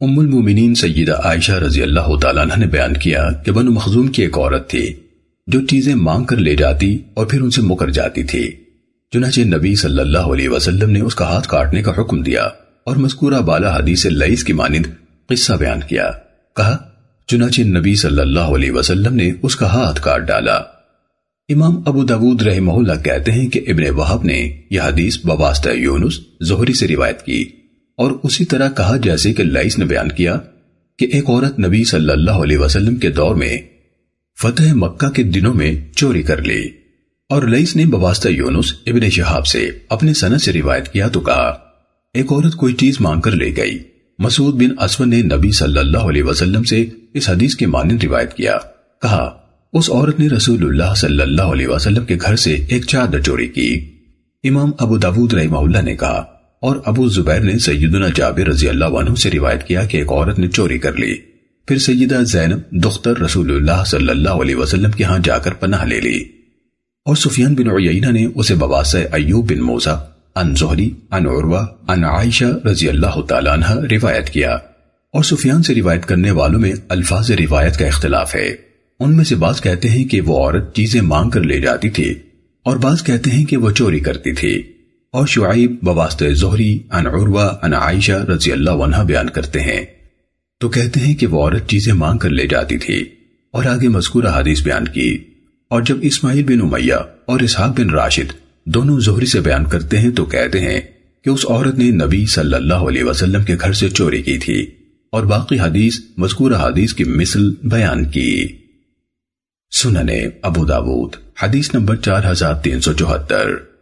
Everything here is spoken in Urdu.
ام المومنین سیدہ عائشہ رضی اللہ تعالیٰ عنہ نے بیان کیا کہ بنو مخزوم کی ایک عورت تھی جو چیزیں مانگ کر لے جاتی اور پھر ان سے مکر جاتی تھی۔ چنانچہ نبی صلی اللہ علیہ وسلم نے اس کا ہاتھ کاٹنے کا حکم دیا اور مذکورہ بالا حدیث لئیس کی مانند قصہ بیان کیا۔ کہا، چنانچہ نبی صلی اللہ علیہ وسلم نے اس کا ہاتھ کاٹ ڈالا۔ امام ابو داود رحمہ اللہ کہتے ہیں کہ ابن وحب نے یہ حدیث بواسطہ یونس، زہری سے روایت کی۔ اور اسی طرح کہا جیسے کہ لائس نے بیان کیا کہ ایک عورت نبی صلی اللہ علیہ وسلم کے دور میں فتح مکہ کے دنوں میں چوری کر لی اور لئیس نے بواسطہ یونس ابن شہاب سے اپنے سنت سے روایت کیا تو کہا، ایک عورت کوئی چیز مانگ کر لے گئی۔ مسعود بن اسود نے نبی صلی اللہ علیہ وسلم سے اس حدیث کے مانند روایت کیا۔ کہا، اس عورت نے رسول اللہ صلی اللہ علیہ وسلم کے گھر سے ایک چادر چوری کی۔ امام ابو داود رحمہ اللہ نے کہا اور ابو زبیر نے سیدنا جابر رضی اللہ عنہ سے روایت کیا کہ ایک عورت نے چوری کر لی۔ پھر سیدہ زینب، دختر رسول اللہ صلی اللہ علیہ وسلم کے ہاں جا کر پناہ لے لی۔ اور سفیان بن عیینہ نے اسے بواسع ایوب بن موسیٰ ان زہری ان عروہ ان عائشہ رضی اللہ تعالیٰ عنہ روایت کیا۔ اور سفیان سے روایت کرنے والوں میں الفاظ روایت کا اختلاف ہے۔ ان میں سے بعض کہتے ہیں کہ وہ عورت چیزیں مانگ کر لے جاتی تھی اور بعض کہتے ہیں کہ وہ چوری کرتی تھی۔ اور شعیب بواسط زہری ان عروہ ان عائشہ رضی اللہ عنہ بیان کرتے ہیں۔ تو کہتے ہیں کہ وہ عورت چیزیں مانگ کر لے جاتی تھی اور آگے مذکورہ حدیث بیان کی۔ اور جب اسماعیل بن امیہ اور اسحاق بن راشد دونوں زہری سے بیان کرتے ہیں تو کہتے ہیں کہ اس عورت نے نبی صلی اللہ علیہ وسلم کے گھر سے چوری کی تھی اور باقی حدیث مذکورہ حدیث کی مثل بیان کی۔ سننے ابو داود، حدیث نمبر چار ہزار تین سو چوہتر۔